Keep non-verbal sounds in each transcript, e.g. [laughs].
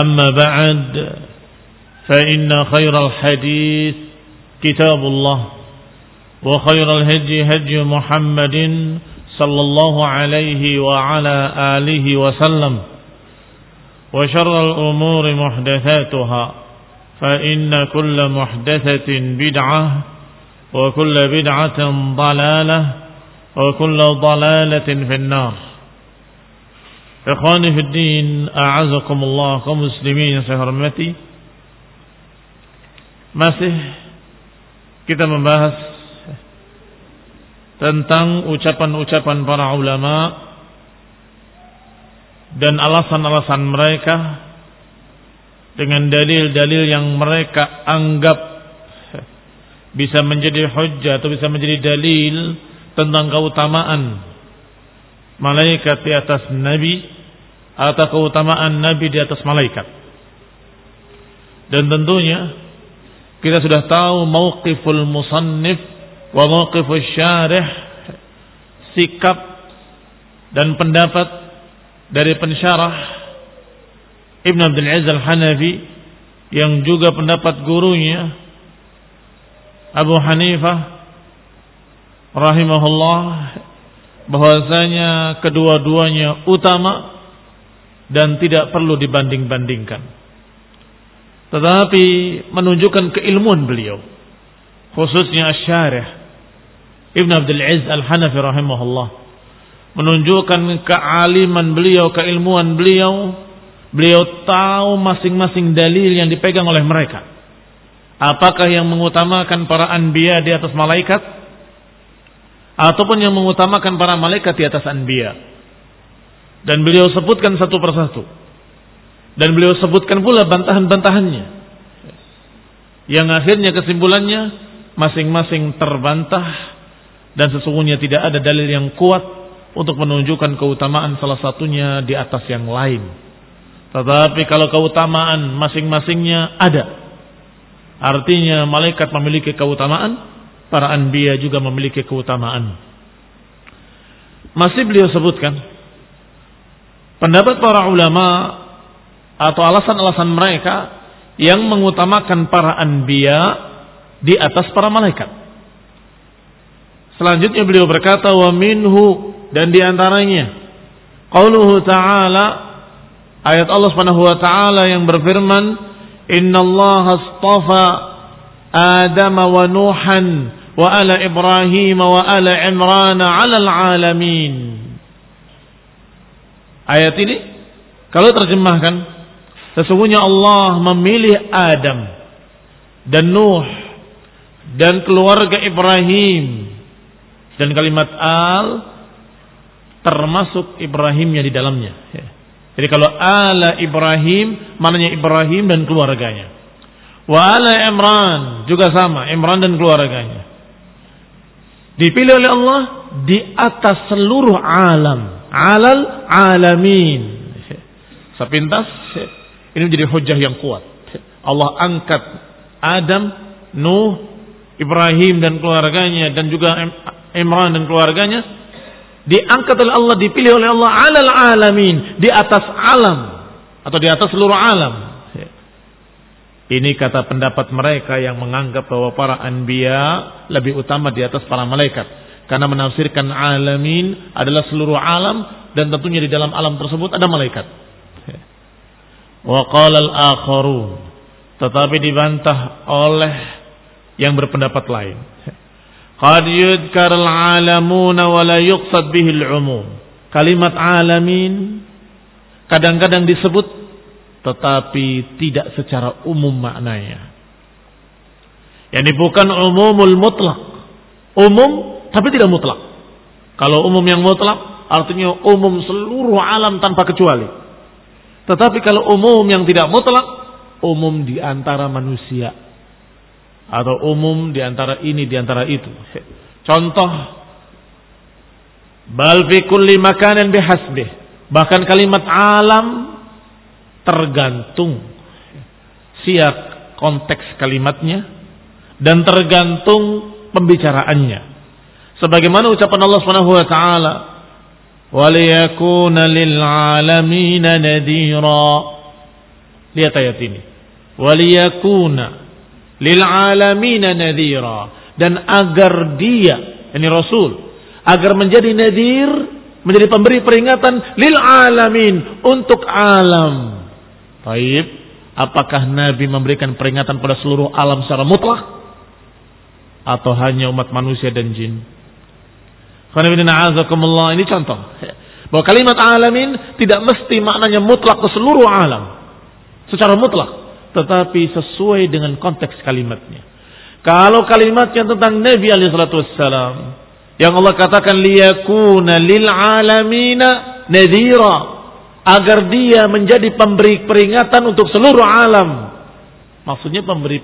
أما بعد فإن خير الحديث كتاب الله وخير الهدي هدي محمد صلى الله عليه وعلى آله وسلم وشر الأمور محدثاتها فإن كل محدثة بدعة وكل بدعة ضلالة وكل ضلالة في النار. Ikhwani fiddin, a'azakumullah kaum muslimin yang saya hormati. Masih kita membahas tentang ucapan-ucapan para ulama dan alasan-alasan mereka dengan dalil-dalil yang mereka anggap bisa menjadi hujah atau bisa menjadi dalil tentang keutamaan malaikat di atas nabi atau keutamaan nabi di atas malaikat. Dan tentunya kita sudah tahu mauqiful musannif wa mauqiful syarih sikap dan pendapat dari pensyarah Ibn Abdul Aziz Al-Hanafi yang juga pendapat gurunya Abu Hanifah rahimahullah bahwasanya kedua-duanya utama dan tidak perlu dibanding-bandingkan. Tetapi menunjukkan keilmuan beliau. Khususnya Asy-Syarih Ibn Abdul Aziz Al-Hanafi rahimahullah. Menunjukkan kealiman beliau, keilmuan beliau. Beliau tahu masing-masing dalil yang dipegang oleh mereka. Apakah yang mengutamakan para anbiya di atas malaikat? Ataupun yang mengutamakan para malaikat di atas anbiya? Dan beliau sebutkan satu persatu. Dan beliau sebutkan pula bantahan-bantahannya. Yang akhirnya kesimpulannya masing-masing terbantah dan sesungguhnya tidak ada dalil yang kuat untuk menunjukkan keutamaan salah satunya di atas yang lain. Tetapi kalau keutamaan masing-masingnya ada. Artinya malaikat memiliki keutamaan, para anbiya juga memiliki keutamaan. Masih beliau sebutkan pendapat para ulama atau alasan-alasan mereka yang mengutamakan para anbiya di atas para malaikat. Selanjutnya beliau berkata wa minhu dan di antaranya qauluhu ta'ala ayat Allah Subhanahu wa taala yang berfirman innallaha astafa Adam wa Nuhan wa ala Ibrahim wa ala Imran 'ala alamin Ayat ini kalau terjemahkan Sesungguhnya Allah memilih Adam dan Nuh dan keluarga Ibrahim dan kalimat al termasuk Ibrahimnya di dalamnya. Jadi kalau ala Ibrahim maknanya Ibrahim dan keluarganya. Wa ala Imran juga sama, Imran dan keluarganya. Dipilih oleh Allah di atas seluruh alam, alal alamin. Sepintas ini menjadi hujah yang kuat. Allah angkat Adam, Nuh, Ibrahim dan keluarganya dan juga Imran dan keluarganya diangkat oleh Allah, dipilih oleh Allah alal alamin, di atas alam atau di atas seluruh alam. Ini kata pendapat mereka yang menganggap bahwa para anbiya lebih utama di atas para malaikat. Karena menafsirkan alamin adalah seluruh alam dan tentunya di dalam alam tersebut ada malaikat. Wa al-akharun. Tetapi dibantah oleh yang berpendapat lain. Qad yudkar al-alamuna wa la yuqsad bihi al-umum. Kalimat alamin kadang-kadang disebut tetapi tidak secara umum maknanya. Yani bukan umumul mutlak. Umum tapi tidak mutlak. Kalau umum yang mutlak artinya umum seluruh alam tanpa kecuali. Tetapi kalau umum yang tidak mutlak, umum di antara manusia atau umum di antara ini di antara itu. Contoh bal fi. Bahkan kalimat alam tergantung siap konteks kalimatnya dan tergantung pembicaraannya. Sebagaimana ucapan Allah Subhanahu wa taala, "Waliyakuna lil alamin nadhira." Lihat ayat ini. Waliyakuna lil alamin nadhira dan agar dia ini rasul agar menjadi nadir menjadi pemberi peringatan lil alamin untuk alam. Baik, apakah Nabi memberikan peringatan pada seluruh alam secara mutlak atau hanya umat manusia dan jin? Ini contoh bahwa kalimat alamin tidak mesti maknanya mutlak ke seluruh alam secara mutlak tetapi sesuai dengan konteks kalimatnya. Kalau kalimatnya tentang Nabi Alaihissalam yang Allah katakan liyakuna lil alamina nadhira agar dia menjadi pemberi peringatan untuk seluruh alam. Maksudnya pemberi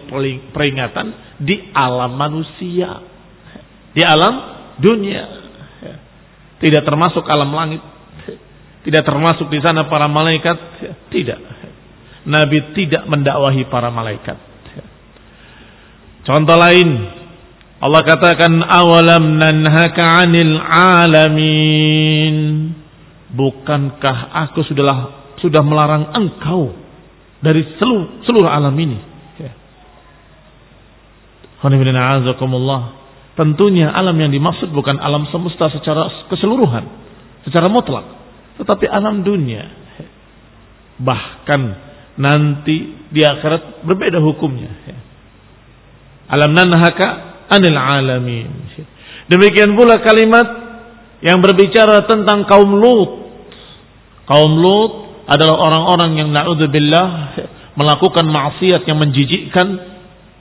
peringatan di alam manusia. Di alam dunia. Tidak termasuk alam langit. Tidak termasuk di sana para malaikat. Tidak. Nabi tidak mendakwahi para malaikat. Contoh lain, Allah katakan awalam nanhaka 'anil alamin. Bukankah aku sudahlah sudah melarang engkau dari seluruh, seluruh alam ini? Tentunya alam yang dimaksud bukan alam semesta secara keseluruhan, secara mutlak, tetapi alam dunia. Bahkan nanti di akhirat berbeda hukumnya. Alam nanhaka anil alamin. Demikian pula kalimat yang berbicara tentang kaum Lut. Kaum Lut adalah orang-orang yang naudzubillah melakukan maksiat yang menjijikkan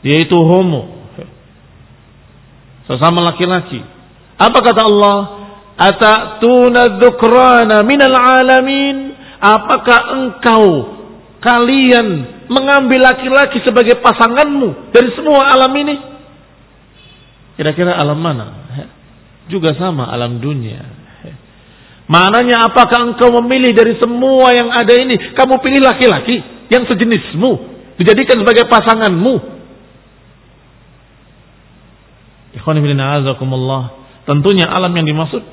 yaitu homo. Sesama laki-laki. Apa kata Allah? Atatuna dzukrana minal alamin? Apakah engkau kalian mengambil laki-laki sebagai pasanganmu dari semua alam ini? Kira-kira alam mana? Juga sama alam dunia. Mananya apakah engkau memilih dari semua yang ada ini? Kamu pilih laki-laki yang sejenismu. Dijadikan sebagai pasanganmu. Tentunya alam yang dimaksud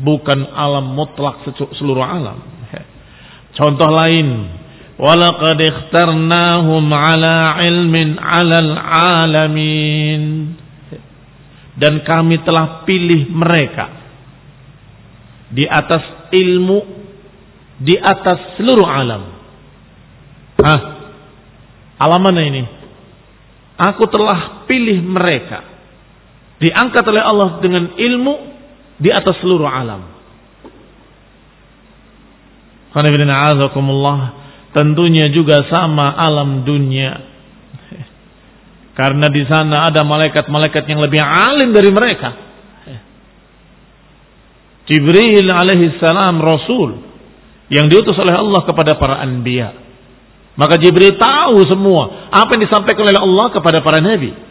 bukan alam mutlak seluruh alam. Contoh lain, Walaqad ikhtarnahum ala ilmin alal alamin. Dan kami telah pilih mereka di atas ilmu di atas seluruh alam. Hah? Alam mana ini? Aku telah pilih mereka. Diangkat oleh Allah dengan ilmu di atas seluruh alam. Tentunya juga sama alam dunia. [laughs] Karena di sana ada malaikat-malaikat yang lebih alim dari mereka. [laughs] Jibril alaihi salam rasul yang diutus oleh Allah kepada para anbiya. Maka Jibril tahu semua apa yang disampaikan oleh Allah kepada para nabi.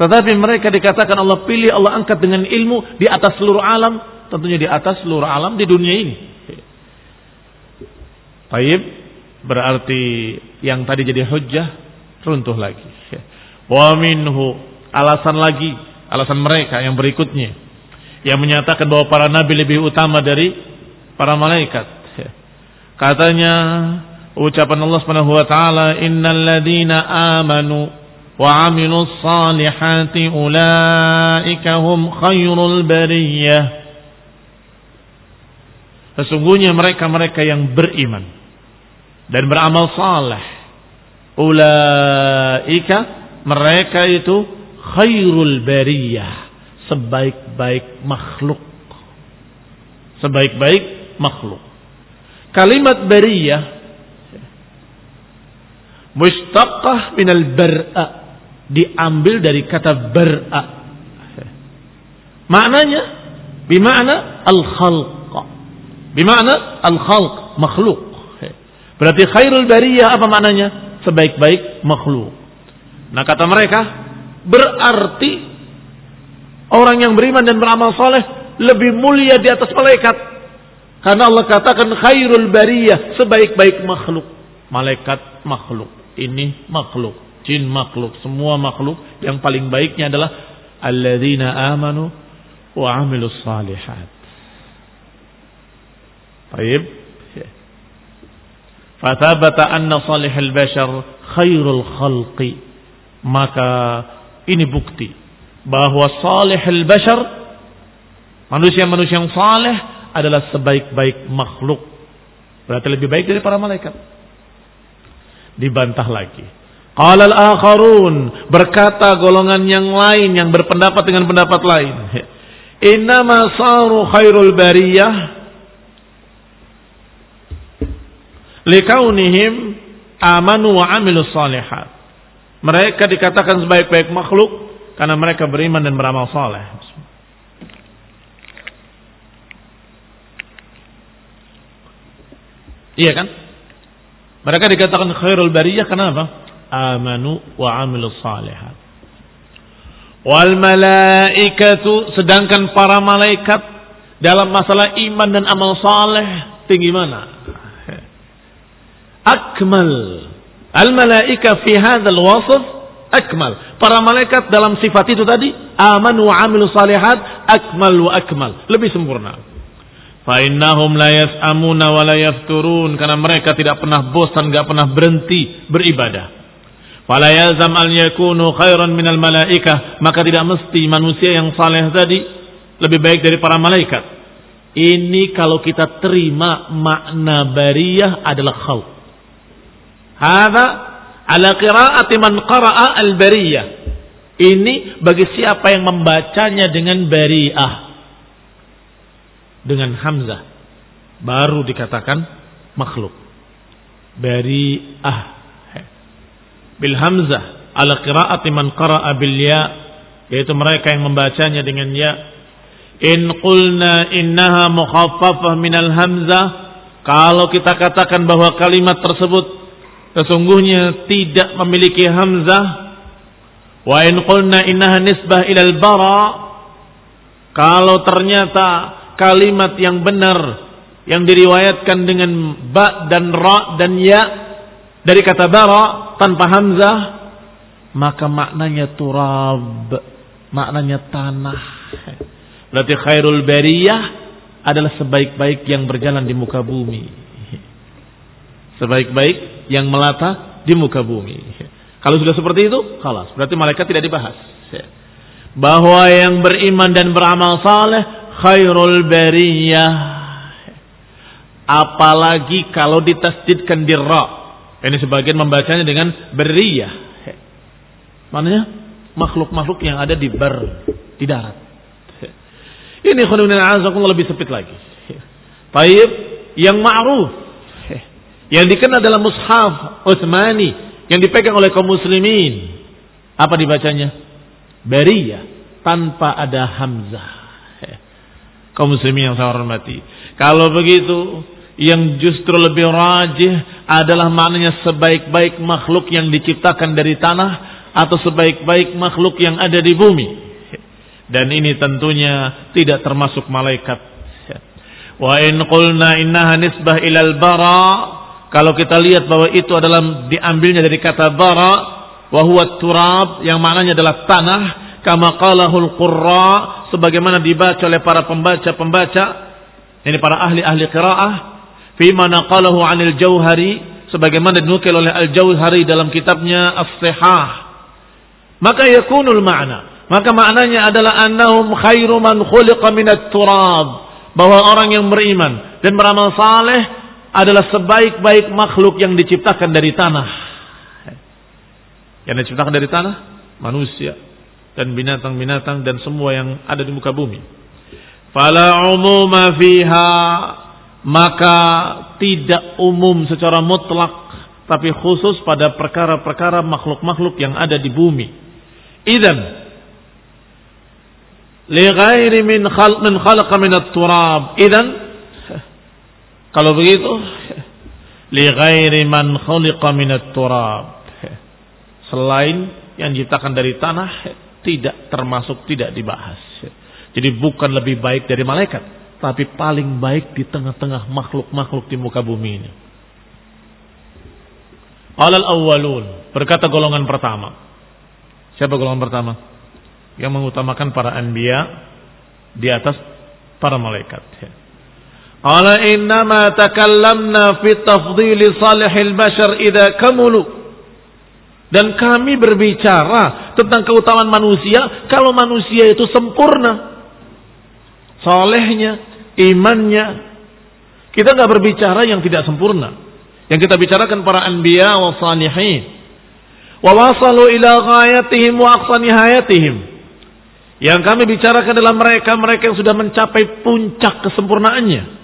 Tetapi mereka dikatakan Allah pilih, Allah angkat dengan ilmu di atas seluruh alam, tentunya di atas seluruh alam di dunia ini. Taib berarti yang tadi jadi hujah runtuh lagi. Wa minhu alasan lagi, alasan mereka yang berikutnya yang menyatakan bahwa para nabi lebih utama dari para malaikat. Katanya ucapan Allah Subhanahu wa taala amanu amilus salihati ulaika hum khairul bariyah. Sesungguhnya mereka-mereka yang beriman dan beramal saleh ulaika mereka itu khairul bariyah sebaik-baik makhluk. Sebaik-baik makhluk. Kalimat bariyah mustaqah minal bar'a diambil dari kata bar'a. Maknanya bimana al-khalq. Bimana al-khalq, makhluk. Berarti khairul bariyah apa maknanya? Sebaik-baik makhluk. Nah kata mereka berarti Orang yang beriman dan beramal soleh lebih mulia di atas malaikat. Karena Allah katakan khairul bariyah, sebaik-baik makhluk. Malaikat makhluk, ini makhluk, jin makhluk, semua makhluk yang paling baiknya adalah alladzina amanu wa amilus salihat. Baik. Fathabata anna salihul bashar khairul khalqi. Maka ini bukti bahwa salihul bashar manusia-manusia yang saleh adalah sebaik-baik makhluk. Berarti lebih baik dari para malaikat. Dibantah lagi. Qala al-akharun berkata golongan yang lain yang berpendapat dengan pendapat lain. Innama saru khairul bariyah likaunihim amanu wa amilus salihat. Mereka dikatakan sebaik-baik makhluk karena mereka beriman dan beramal saleh. Iya kan? Mereka dikatakan khairul bariyah kenapa? Amanu wa amilu salihat. Wal malaikatu sedangkan para malaikat dalam masalah iman dan amal saleh tinggi mana? Akmal. Al malaika fi hadzal wasf akmal. Para malaikat dalam sifat itu tadi, aman wa amilu salihat, akmal wa akmal. Lebih sempurna. Fa'innahum la yas'amuna wa la yafturun. Karena mereka tidak pernah bosan, tidak pernah berhenti beribadah. Fala yalzam al yakunu khairan minal malaikah. Maka tidak mesti manusia yang saleh tadi lebih baik dari para malaikat. Ini kalau kita terima makna bariyah adalah khalq. Hada ala qiraati man qara'a al-bariyah. Ini bagi siapa yang membacanya dengan bari'ah. Dengan hamzah. Baru dikatakan makhluk. Bari'ah. Bil hamzah ala qiraati man qara'a bil ya. Yaitu mereka yang membacanya dengan ya. In qulna innaha mukhaffafah minal hamzah. Kalau kita katakan bahwa kalimat tersebut sesungguhnya tidak memiliki hamzah. Wa in qulna innaha nisbah ilal bara. Kalau ternyata kalimat yang benar yang diriwayatkan dengan ba dan ra dan ya dari kata bara tanpa hamzah maka maknanya turab maknanya tanah berarti khairul bariyah adalah sebaik-baik yang berjalan di muka bumi sebaik-baik yang melata di muka bumi. Kalau sudah seperti itu, kalas. Berarti malaikat tidak dibahas. Bahwa yang beriman dan beramal saleh khairul bariyah. Apalagi kalau ditasdidkan di ra. Ini sebagian membacanya dengan beriyah. Maknanya makhluk-makhluk yang ada di bar, di darat. Ini khonibina lebih sempit lagi. Taib yang ma'ruf yang dikenal dalam mushaf Utsmani yang dipegang oleh kaum muslimin. Apa dibacanya? Bariyah tanpa ada hamzah. Kau muslimin yang saya hormati. Kalau begitu, yang justru lebih rajih adalah maknanya sebaik-baik makhluk yang diciptakan dari tanah atau sebaik-baik makhluk yang ada di bumi. Dan ini tentunya tidak termasuk malaikat. Wa in qulna innaha nisbah ilal bara kalau kita lihat bahwa itu adalah diambilnya dari kata bara wa huwa turab yang maknanya adalah tanah kama qalahul qurra sebagaimana dibaca oleh para pembaca-pembaca ini para ahli-ahli qiraah fi mana qalahu 'anil jauhari sebagaimana dinukil oleh al-jauhari dalam kitabnya as-sihah. Maka yakunul ma'na maka maknanya adalah annahum khairu man khuliqa minat turab. Bahwa orang yang beriman dan beramal saleh adalah sebaik-baik makhluk yang diciptakan dari tanah. Yang diciptakan dari tanah, manusia. Dan binatang-binatang dan semua yang ada di muka bumi. Fala umuma fiha maka tidak umum secara mutlak tapi khusus pada perkara-perkara makhluk-makhluk yang ada di bumi. Idan li ghairi min khalq min khalaqa min at-turab. Idan [laughs] kalau begitu, [laughs] li ghairi man khuliqa minat turab. [laughs] Selain yang diciptakan dari tanah tidak termasuk tidak dibahas. Jadi bukan lebih baik dari malaikat, tapi paling baik di tengah-tengah makhluk-makhluk di muka bumi ini. Alal awwalun, berkata golongan pertama. Siapa golongan pertama? Yang mengutamakan para anbiya di atas para malaikat. Qala innama takallamna fi tafdhili salihil bashar idza kamulu. Dan kami berbicara tentang keutamaan manusia kalau manusia itu sempurna. Solehnya, imannya. Kita nggak berbicara yang tidak sempurna. Yang kita bicarakan para anbiya wa salihin. Wa wasalu ila ghayatihim wa nihayatihim. Yang kami bicarakan adalah mereka-mereka yang sudah mencapai puncak kesempurnaannya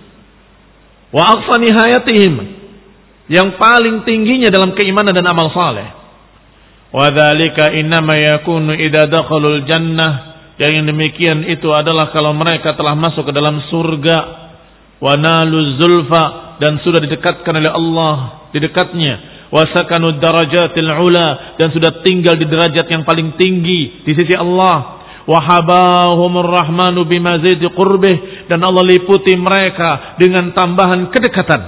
wa aqsa nihayatihim yang paling tingginya dalam keimanan dan amal saleh. Wa dzalika innama yakunu idza dakhalul jannah yang demikian itu adalah kalau mereka telah masuk ke dalam surga wa nalu zulfa dan sudah didekatkan oleh Allah di dekatnya. Wa sakanu darajatil ula dan sudah tinggal di derajat yang paling tinggi di sisi Allah. Wahabahumur rahmanu bimazidi qurbih dan Allah liputi mereka dengan tambahan kedekatan.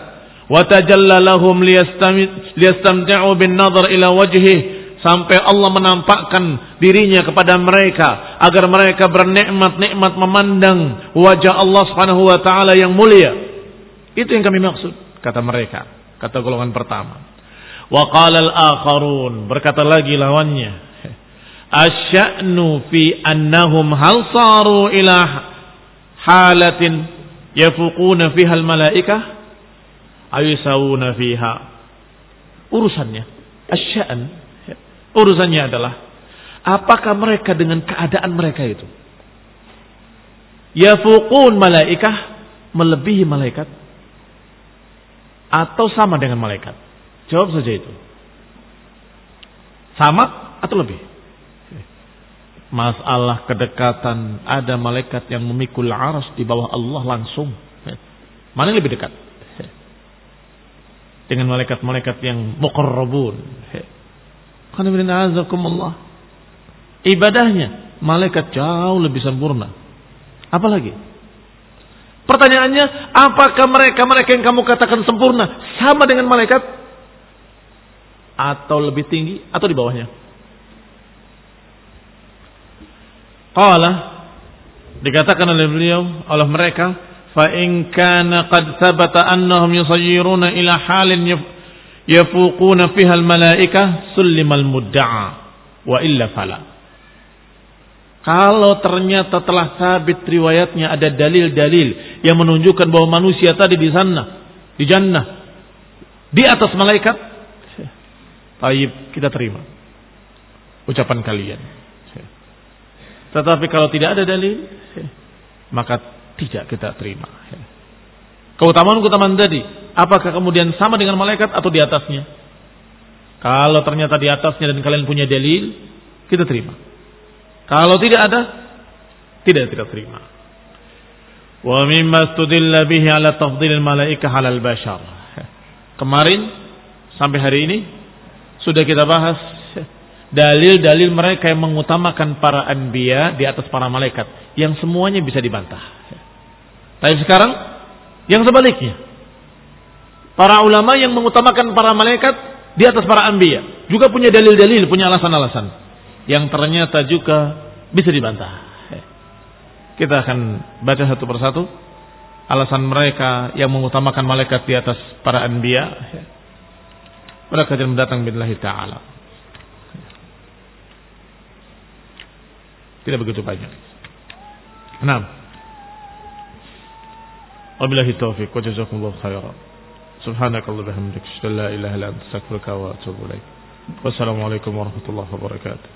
Wa tajalla lahum liyastamti'u bin nazar ila wajhih sampai Allah menampakkan dirinya kepada mereka agar mereka bernikmat-nikmat memandang wajah Allah Subhanahu wa taala yang mulia. Itu yang kami maksud kata mereka, kata golongan pertama. Wa qala al-akharun, berkata lagi lawannya, asya'nu fi annahum hal saru ila halatin yafuquna fiha al-malaikah ayusawuna fiha urusannya asya'an urusannya adalah apakah mereka dengan keadaan mereka itu? Yafuqun malaikah melebihi malaikat? Atau sama dengan malaikat? Jawab saja itu. Sama atau lebih? Masalah kedekatan ada malaikat yang memikul aras di bawah Allah langsung. Mana yang lebih dekat? Dengan malaikat-malaikat yang muqarrabun ibadahnya malaikat jauh lebih sempurna. Apalagi? Pertanyaannya apakah mereka-mereka yang kamu katakan sempurna sama dengan malaikat? Atau lebih tinggi atau di bawahnya? Qala dikatakan oleh beliau oleh mereka fa in kana qad thabata annahum yusayyiruna ila halin yafuquna fiha al malaika sullimal mudda'a wa illa fala. Kalau ternyata telah sabit riwayatnya ada dalil-dalil yang menunjukkan bahwa manusia tadi di sana di jannah di atas malaikat Taib kita terima. Ucapan kalian. Tetapi kalau tidak ada dalil, maka tidak kita terima. Keutamaan-keutamaan tadi, apakah kemudian sama dengan malaikat atau di atasnya? Kalau ternyata di atasnya dan kalian punya dalil, kita terima. Kalau tidak ada, tidak tidak terima. Wa mimma studilla bihi ala tafdilil malaika halal bashar. Kemarin sampai hari ini sudah kita bahas dalil-dalil mereka yang mengutamakan para anbiya di atas para malaikat yang semuanya bisa dibantah. Tapi sekarang yang sebaliknya. Para ulama yang mengutamakan para malaikat di atas para anbiya juga punya dalil-dalil, punya alasan-alasan yang ternyata juga bisa dibantah. Kita akan baca satu persatu alasan mereka yang mengutamakan malaikat di atas para anbiya pada kajian mendatang billahi taala. Tidak begitu banyak. Enam. Wabillahi taufiq wa jazakumullahu khairan. سبحانك الله وبحمدك لا إله إلا أنت استغفرك وأتوب إليك والسلام عليكم ورحمة الله وبركاته